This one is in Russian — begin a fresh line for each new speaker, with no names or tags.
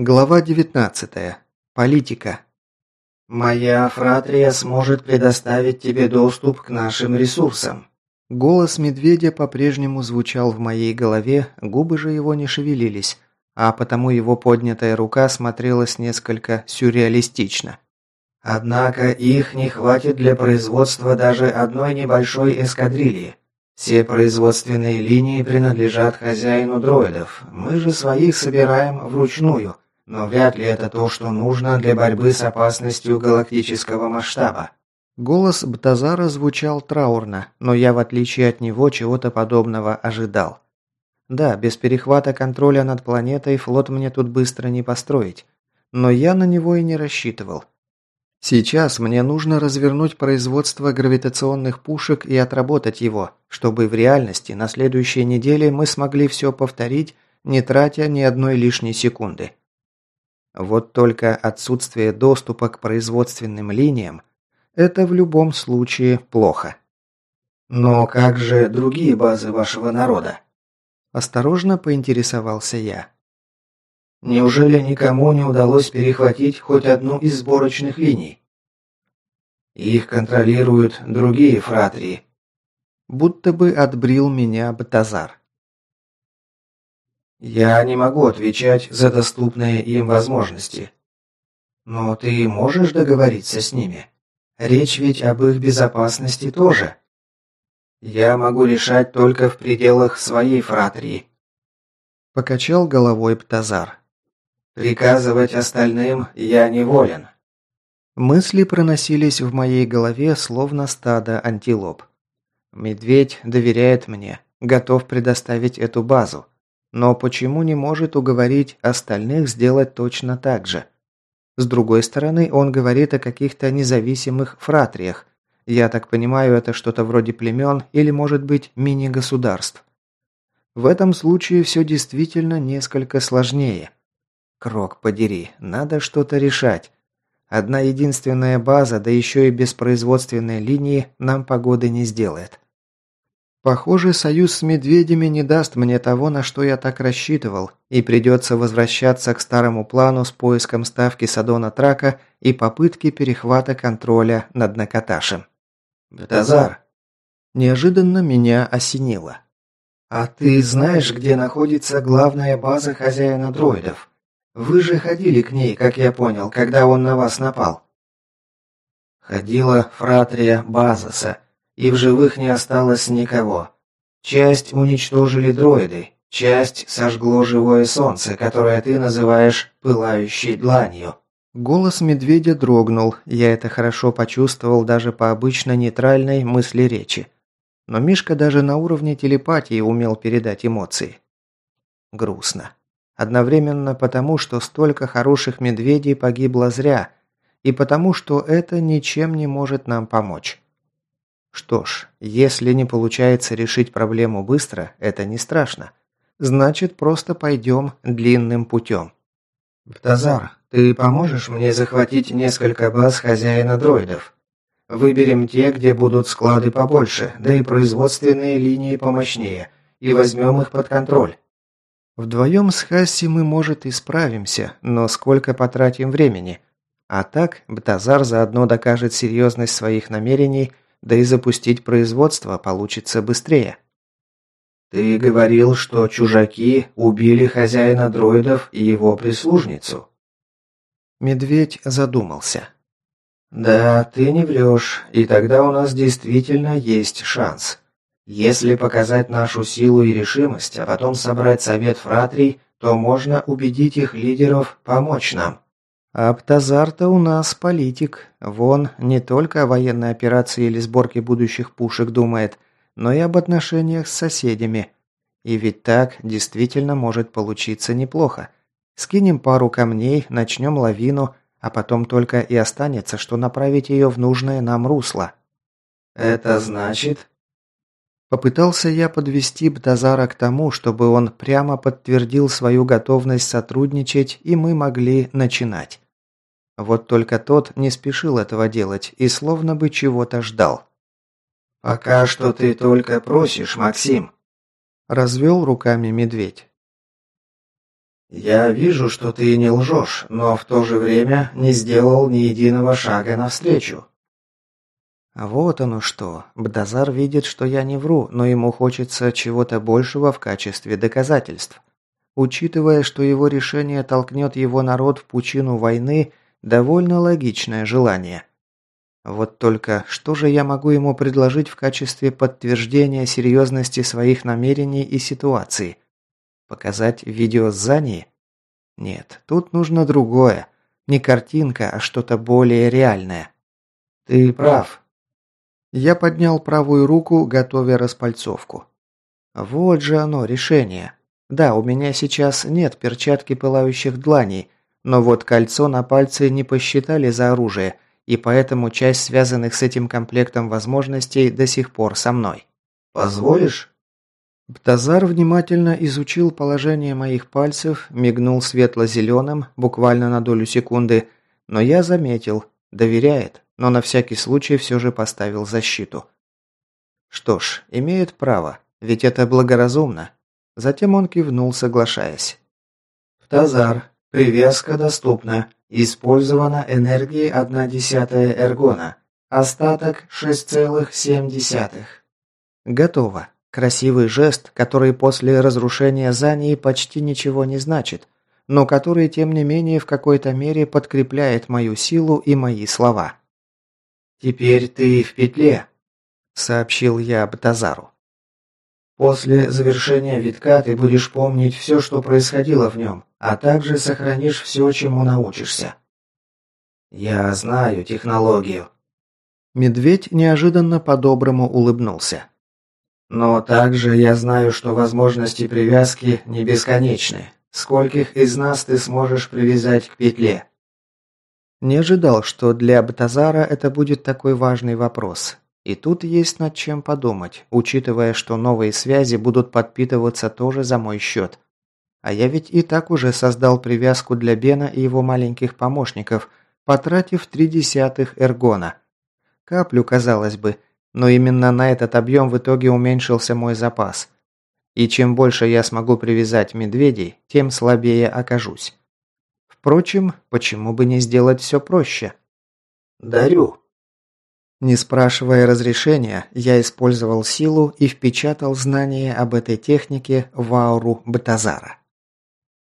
Глава 19. Политика.
«Моя фратрия сможет предоставить тебе доступ к нашим ресурсам».
Голос медведя по-прежнему звучал в моей голове, губы же его не шевелились, а потому его поднятая рука смотрелась несколько сюрреалистично.
«Однако их не хватит для производства даже одной небольшой эскадрильи. Все производственные линии принадлежат хозяину дроидов. Мы же своих собираем вручную, но вряд ли это то, что нужно для борьбы с опасностью галактического масштаба.
Голос Бтазара звучал траурно, но я, в отличие от него, чего-то подобного ожидал. Да, без перехвата контроля над планетой флот мне тут быстро не построить. Но я на него и не рассчитывал. Сейчас мне нужно развернуть производство гравитационных пушек и отработать его, чтобы в реальности на следующей неделе мы смогли все повторить, не тратя ни одной лишней секунды. Вот только отсутствие доступа к производственным линиям – это в любом случае плохо.
«Но как же другие базы вашего народа?»
Осторожно поинтересовался я.
Неужели никому не удалось перехватить хоть одну из сборочных линий? Их контролируют другие фратрии.
Будто бы отбрил меня Батазар.
Я не могу отвечать за доступные им возможности. Но ты можешь договориться с ними? Речь ведь об их безопасности тоже. Я могу решать только в пределах своей фратрии.
Покачал головой Птазар.
Приказывать остальным я не волен.
Мысли проносились в моей голове, словно стадо антилоп. Медведь доверяет мне, готов предоставить эту базу. Но почему не может уговорить остальных сделать точно так же? С другой стороны, он говорит о каких-то независимых фратриях. Я так понимаю, это что-то вроде племен или, может быть, мини-государств. В этом случае все действительно несколько сложнее. Крок подери, надо что-то решать. Одна единственная база, да еще и без производственной линии, нам погоды не сделает. Похоже, союз с медведями не даст мне того, на что я так рассчитывал, и придется возвращаться к старому плану с поиском ставки Садона Трака и попытки перехвата контроля над Накаташем.
«Бетазар!»
Неожиданно меня осенило.
«А ты знаешь, где находится главная база хозяина дроидов? Вы же ходили к ней, как я понял, когда он на вас напал». «Ходила Фратрия Базоса», и в живых не осталось никого. Часть уничтожили дроиды, часть сожгло живое солнце, которое ты называешь пылающей дланью.
Голос медведя дрогнул, я это хорошо почувствовал даже по обычно нейтральной мысли речи. Но Мишка даже на уровне телепатии умел передать эмоции. Грустно. Одновременно потому, что столько хороших медведей погибло зря, и потому, что это ничем не может нам помочь. Что ж, если не получается решить проблему быстро, это не страшно. Значит, просто пойдем длинным путем.
«Птазар, ты поможешь мне захватить несколько баз хозяина дроидов? Выберем те, где будут склады побольше, да и производственные линии помощнее, и возьмем их под контроль».
Вдвоем с Хасси мы, может, и справимся, но сколько потратим времени? А так, Бтазар заодно докажет серьезность своих намерений – да и запустить производство получится быстрее.
«Ты говорил, что чужаки убили хозяина дроидов и его прислужницу?»
Медведь задумался.
«Да, ты не врешь, и тогда у нас действительно есть шанс. Если показать нашу силу и решимость, а потом собрать совет фратрий, то можно убедить их лидеров помочь нам».
Аптазар-то у нас политик. Вон, не только о военной операции или сборке будущих пушек думает, но и об отношениях с соседями. И ведь так действительно может получиться неплохо. Скинем пару камней, начнем лавину, а потом только и останется, что направить ее в нужное нам русло.
«Это значит...»
Попытался я подвести Бтазара к тому, чтобы он прямо подтвердил свою готовность сотрудничать, и мы могли начинать. Вот только тот не спешил этого делать и словно бы чего-то ждал.
«Пока что ты только просишь, Максим», –
развел руками медведь.
«Я вижу, что ты не лжешь, но в то же время не сделал ни единого шага навстречу».
А вот оно что. Бдазар видит, что я не вру, но ему хочется чего-то большего в качестве доказательств. Учитывая, что его решение толкнет его народ в пучину войны, довольно логичное желание. Вот только что же я могу ему предложить в качестве подтверждения серьезности своих намерений и ситуации? Показать видео с Зании? Нет, тут нужно другое. Не картинка, а что-то более реальное.
Ты прав.
Я поднял правую руку, готовя распальцовку. Вот же оно, решение. Да, у меня сейчас нет перчатки пылающих дланей, но вот кольцо на пальце не посчитали за оружие – и поэтому часть связанных с этим комплектом возможностей до сих пор со мной.
«Позволишь?»
Птазар внимательно изучил положение моих пальцев, мигнул светло-зеленым, буквально на долю секунды, но я заметил, доверяет, но на всякий случай все же поставил защиту. Что ж, имеет право, ведь это благоразумно. Затем он кивнул, соглашаясь.
«Птазар, привязка доступна. Использована энергии 1 десятая эргона. Остаток 6,7.
Готово. Красивый жест, который после разрушения Зании почти ничего не значит, но который, тем не менее, в какой-то мере подкрепляет мою силу и мои слова.
«Теперь ты в петле», —
сообщил я Бтазару.
После завершения витка ты будешь помнить все, что происходило в нем, а также сохранишь все, чему научишься. Я знаю технологию.
Медведь неожиданно по-доброму улыбнулся.
Но также я знаю, что возможности привязки не бесконечны. Скольких из нас ты сможешь привязать к петле?
Не ожидал, что для Батазара это будет такой важный вопрос. И тут есть над чем подумать, учитывая, что новые связи будут подпитываться тоже за мой счет. А я ведь и так уже создал привязку для Бена и его маленьких помощников, потратив три десятых эргона. Каплю, казалось бы, но именно на этот объем в итоге уменьшился мой запас. И чем больше я смогу привязать медведей, тем слабее окажусь. Впрочем, почему бы не сделать все проще?
«Дарю»,
не спрашивая разрешения, я использовал силу и впечатал знание об этой технике в ауру Батазара.